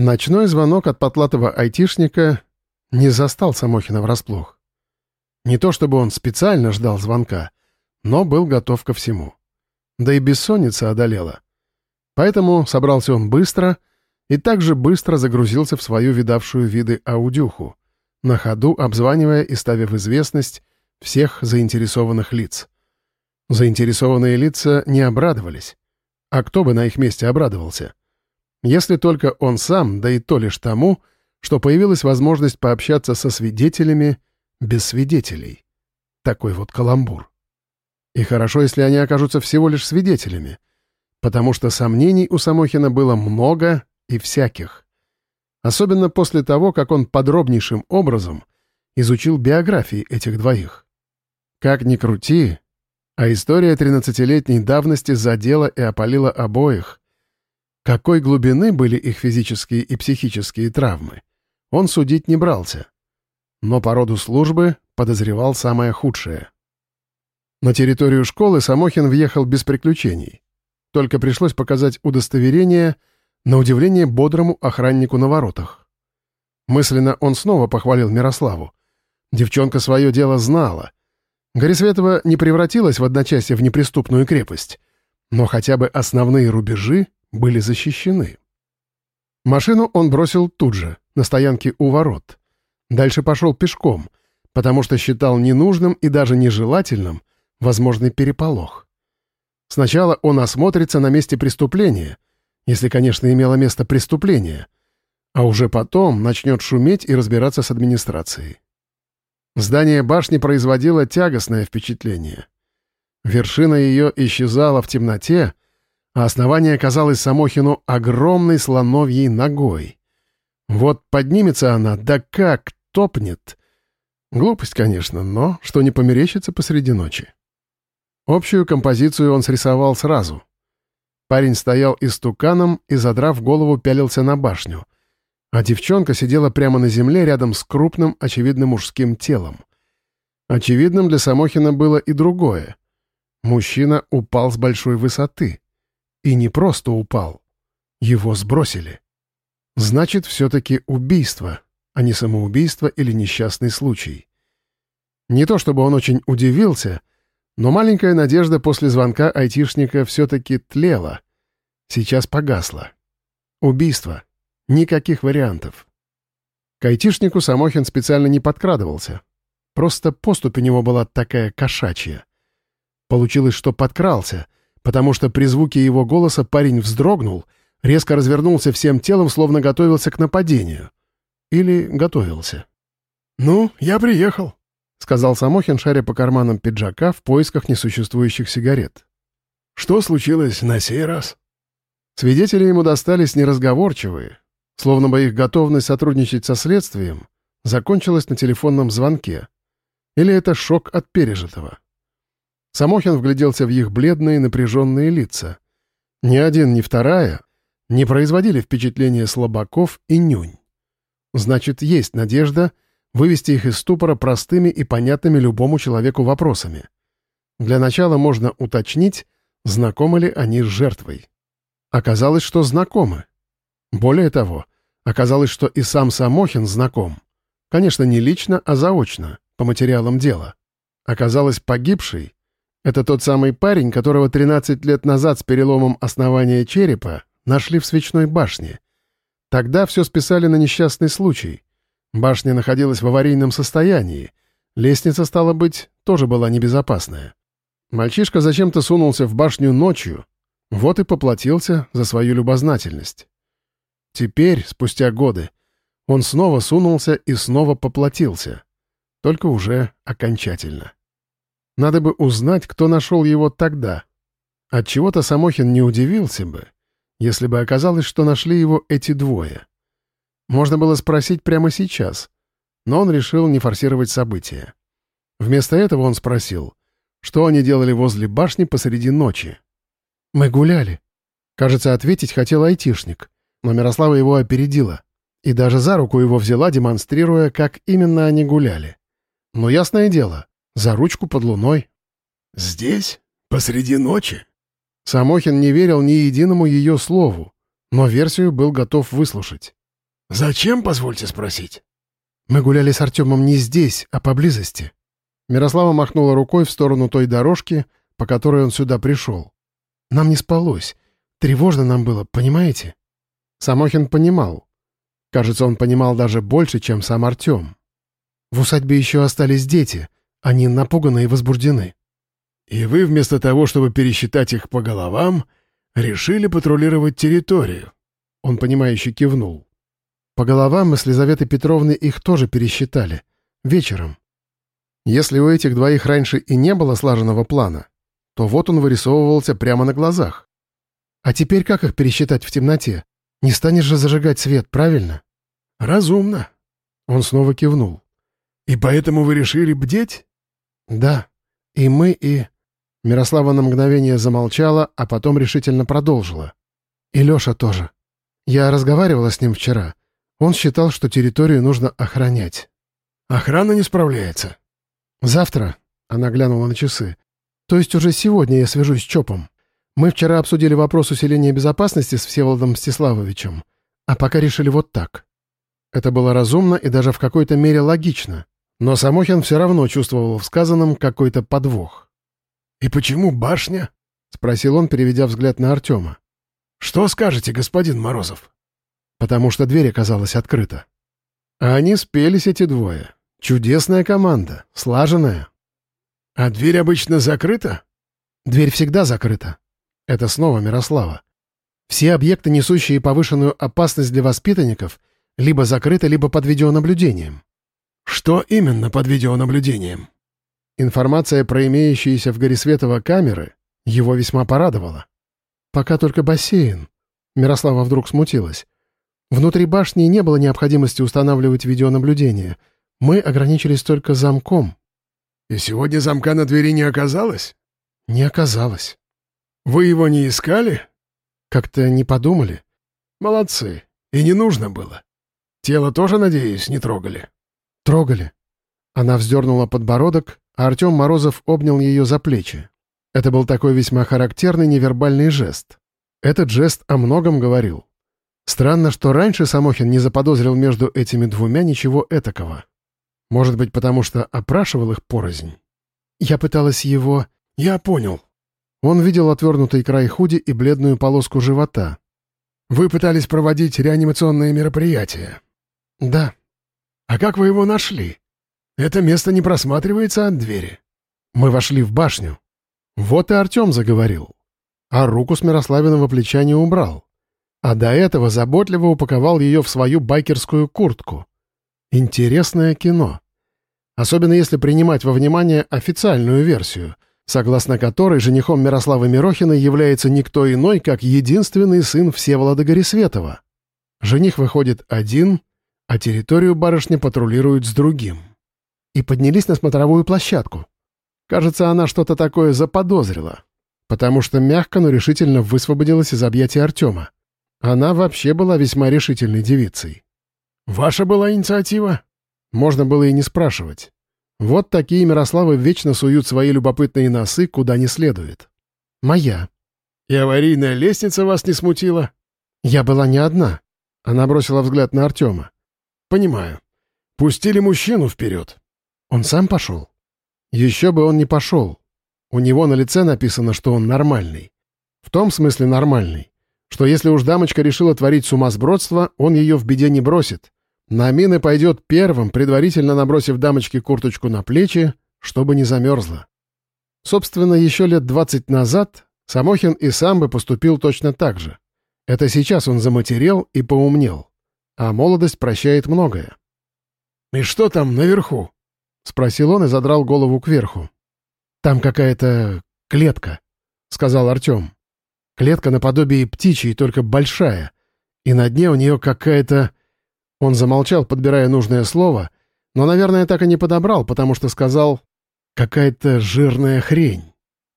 Ночной звонок от потлатого айтишника не застал Самохина врасплох. Не то чтобы он специально ждал звонка, но был готов ко всему. Да и бессонница одолела. Поэтому собрался он быстро и также быстро загрузился в свою видавшую виды аудюху, на ходу обзванивая и ставя в известность всех заинтересованных лиц. Заинтересованные лица не обрадовались. А кто бы на их месте обрадовался? Если только он сам, да и то лишь тому, что появилась возможность пообщаться со свидетелями без свидетелей. Такой вот каламбур. И хорошо, если они окажутся всего лишь свидетелями, потому что сомнений у Самохина было много и всяких. Особенно после того, как он подробнейшим образом изучил биографии этих двоих. Как ни крути, а история тринадцатилетней давности задела и опалила обоих. Какой глубины были их физические и психические травмы, он судить не брался. Но по роду службы подозревал самое худшее. На территорию школы Самохин въехал без приключений. Только пришлось показать удостоверение, на удивление бодрому охраннику на воротах. Мысленно он снова похвалил Мирославу. Девчонка свое дело знала — Горисветова не превратилась в одночасье в неприступную крепость, но хотя бы основные рубежи были защищены. Машину он бросил тут же, на стоянке у ворот. Дальше пошел пешком, потому что считал ненужным и даже нежелательным возможный переполох. Сначала он осмотрится на месте преступления, если, конечно, имело место преступление, а уже потом начнет шуметь и разбираться с администрацией. Здание башни производило тягостное впечатление. Вершина ее исчезала в темноте, а основание казалось Самохину огромной слоновьей ногой. Вот поднимется она, да как топнет. Глупость, конечно, но что не померещится посреди ночи. Общую композицию он срисовал сразу. Парень стоял истуканом и, задрав голову, пялился на башню — а девчонка сидела прямо на земле рядом с крупным, очевидно, мужским телом. Очевидным для Самохина было и другое. Мужчина упал с большой высоты. И не просто упал. Его сбросили. Значит, все-таки убийство, а не самоубийство или несчастный случай. Не то чтобы он очень удивился, но маленькая надежда после звонка айтишника все-таки тлела. Сейчас погасла. Убийство — Никаких вариантов. К айтишнику Самохин специально не подкрадывался. Просто поступь у него была такая кошачья. Получилось, что подкрался, потому что при звуке его голоса парень вздрогнул, резко развернулся всем телом, словно готовился к нападению. Или готовился. «Ну, я приехал», — сказал Самохин, шаря по карманам пиджака в поисках несуществующих сигарет. «Что случилось на сей раз?» Свидетели ему достались неразговорчивые, Словно бы их готовность сотрудничать со следствием закончилась на телефонном звонке. Или это шок от пережитого. Самохин вгляделся в их бледные напряженные лица. Ни один, ни вторая не производили впечатления слабаков и нюнь. Значит, есть надежда вывести их из ступора простыми и понятными любому человеку вопросами. Для начала можно уточнить, знакомы ли они с жертвой. Оказалось, что знакомы. Более того, оказалось, что и сам Самохин знаком. Конечно, не лично, а заочно, по материалам дела. Оказалось, погибший — это тот самый парень, которого 13 лет назад с переломом основания черепа нашли в свечной башне. Тогда все списали на несчастный случай. Башня находилась в аварийном состоянии. Лестница, стала быть, тоже была небезопасная. Мальчишка зачем-то сунулся в башню ночью, вот и поплатился за свою любознательность. Теперь, спустя годы, он снова сунулся и снова поплатился. Только уже окончательно. Надо бы узнать, кто нашел его тогда. Отчего-то Самохин не удивился бы, если бы оказалось, что нашли его эти двое. Можно было спросить прямо сейчас, но он решил не форсировать события. Вместо этого он спросил, что они делали возле башни посреди ночи. «Мы гуляли». Кажется, ответить хотел айтишник — но Мирослава его опередила и даже за руку его взяла, демонстрируя, как именно они гуляли. Но ясное дело, за ручку под луной. «Здесь? Посреди ночи?» Самохин не верил ни единому ее слову, но версию был готов выслушать. «Зачем, позвольте спросить?» «Мы гуляли с Артемом не здесь, а поблизости». Мирослава махнула рукой в сторону той дорожки, по которой он сюда пришел. «Нам не спалось. Тревожно нам было, понимаете?» Самохин понимал. Кажется, он понимал даже больше, чем сам Артем. В усадьбе еще остались дети. Они напуганы и возбуждены. «И вы, вместо того, чтобы пересчитать их по головам, решили патрулировать территорию?» Он, понимающе кивнул. По головам мы с Лизаветой Петровной их тоже пересчитали. Вечером. Если у этих двоих раньше и не было слаженного плана, то вот он вырисовывался прямо на глазах. А теперь как их пересчитать в темноте? Не станешь же зажигать свет, правильно? Разумно. Он снова кивнул. И поэтому вы решили бдеть? Да. И мы, и... Мирослава на мгновение замолчала, а потом решительно продолжила. И Леша тоже. Я разговаривала с ним вчера. Он считал, что территорию нужно охранять. Охрана не справляется. Завтра, она глянула на часы. То есть уже сегодня я свяжусь с ЧОПом. Мы вчера обсудили вопрос усиления безопасности с Всеволодом Мстиславовичем, а пока решили вот так. Это было разумно и даже в какой-то мере логично. Но Самохин все равно чувствовал в сказанном какой-то подвох. «И почему башня?» — спросил он, переведя взгляд на Артема. «Что скажете, господин Морозов?» потому что дверь оказалась открыта. А они спелись, эти двое. Чудесная команда, слаженная. А дверь обычно закрыта? Дверь всегда закрыта. Это снова Мирослава. Все объекты, несущие повышенную опасность для воспитанников, либо закрыты, либо под видеонаблюдением. Что именно под видеонаблюдением? Информация про имеющиеся в Горисветово камеры его весьма порадовала. Пока только бассейн. Мирослава вдруг смутилась. Внутри башни не было необходимости устанавливать видеонаблюдение. Мы ограничились только замком. И сегодня замка на двери не оказалось? Не оказалось. Вы его не искали? Как-то не подумали. Молодцы. И не нужно было. Тело тоже, надеюсь, не трогали? Трогали. Она вздернула подбородок, а Артем Морозов обнял ее за плечи. Это был такой весьма характерный невербальный жест. Этот жест о многом говорил. Странно, что раньше Самохин не заподозрил между этими двумя ничего этакого. Может быть, потому что опрашивал их порознь. Я пыталась его... Я понял. Он видел отвернутый край худи и бледную полоску живота. Вы пытались проводить реанимационные мероприятия? Да. А как вы его нашли? Это место не просматривается от двери. Мы вошли в башню. Вот и Артем заговорил. А руку с Мирославиного плеча не убрал а до этого заботливо упаковал ее в свою байкерскую куртку. Интересное кино. Особенно если принимать во внимание официальную версию, согласно которой женихом Мирославы Мирохиной является никто иной, как единственный сын Всеволода Горисветова. Жених выходит один, а территорию барышни патрулируют с другим. И поднялись на смотровую площадку. Кажется, она что-то такое заподозрила, потому что мягко, но решительно высвободилась из объятий Артема. Она вообще была весьма решительной девицей. «Ваша была инициатива?» Можно было и не спрашивать. Вот такие Мирославы вечно суют свои любопытные носы куда не следует. «Моя». «И аварийная лестница вас не смутила?» «Я была не одна». Она бросила взгляд на Артема. «Понимаю. Пустили мужчину вперед». «Он сам пошел?» «Еще бы он не пошел. У него на лице написано, что он нормальный. В том смысле нормальный, что если уж дамочка решила творить сумасбродство, он ее в беде не бросит. На мины пойдет первым, предварительно набросив дамочке курточку на плечи, чтобы не замерзла. Собственно, еще лет двадцать назад Самохин и сам бы поступил точно так же. Это сейчас он заматерел и поумнел. А молодость прощает многое. «И что там наверху?» — спросил он и задрал голову кверху. «Там какая-то клетка», — сказал Артем. Клетка наподобие птичьей, только большая. И на дне у нее какая-то... Он замолчал, подбирая нужное слово, но, наверное, так и не подобрал, потому что сказал «какая-то жирная хрень».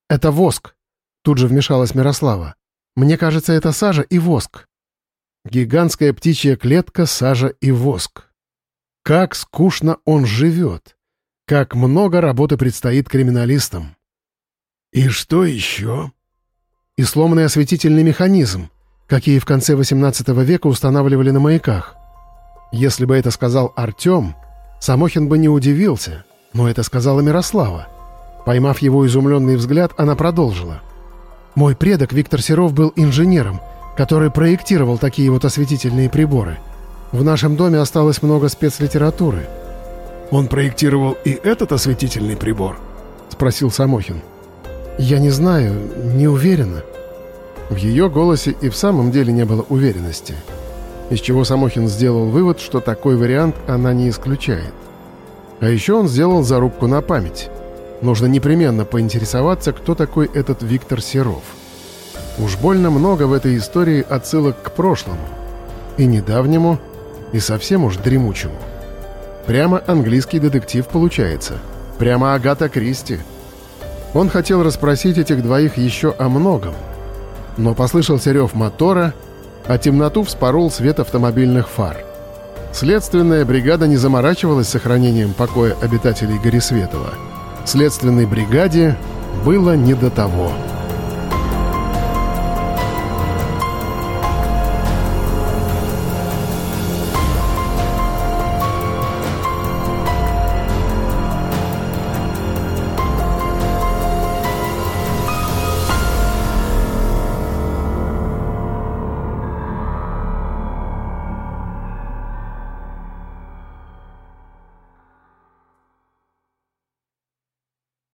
«Это воск», — тут же вмешалась Мирослава. «Мне кажется, это сажа и воск». Гигантская птичья клетка, сажа и воск. Как скучно он живет. Как много работы предстоит криминалистам. «И что еще?» и сломанный осветительный механизм, какие в конце XVIII века устанавливали на маяках. Если бы это сказал Артем, Самохин бы не удивился, но это сказала Мирослава. Поймав его изумленный взгляд, она продолжила. «Мой предок Виктор Серов был инженером, который проектировал такие вот осветительные приборы. В нашем доме осталось много спецлитературы». «Он проектировал и этот осветительный прибор?» — спросил Самохин. «Я не знаю, не уверена». В ее голосе и в самом деле не было уверенности, из чего Самохин сделал вывод, что такой вариант она не исключает. А еще он сделал зарубку на память. Нужно непременно поинтересоваться, кто такой этот Виктор Серов. Уж больно много в этой истории отсылок к прошлому. И недавнему, и совсем уж дремучему. Прямо английский детектив получается. Прямо Агата Кристи. Он хотел расспросить этих двоих еще о многом. Но послышался рев мотора, а темноту вспорол свет автомобильных фар. Следственная бригада не заморачивалась сохранением покоя обитателей Горисветова. Следственной бригаде было не до того.